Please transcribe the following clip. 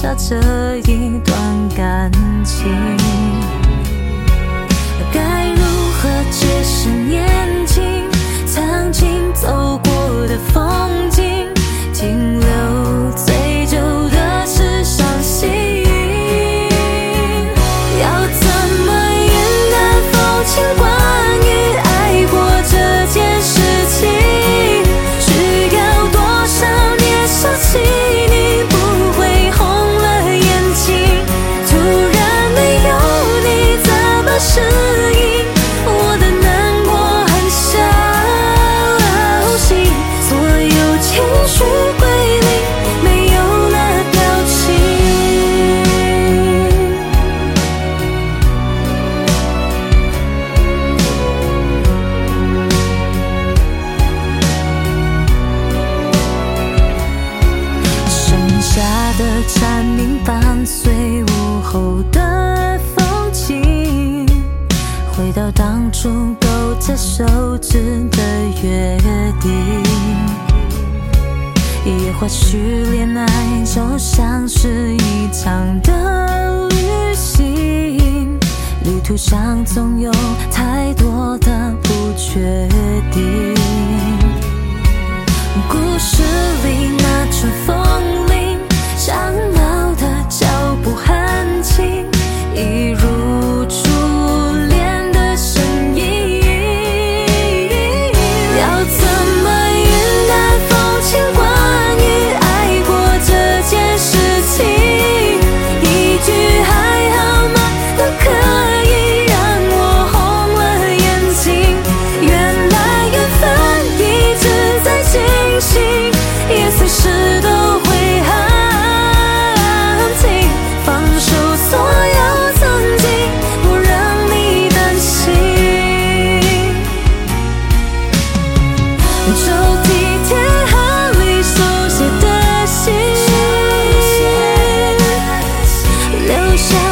下这一段感情，的风景，回到当初勾着手指的约定。也或许恋爱就像是一场的旅行，旅途上总有太多的不确定。故事里那阵风不舍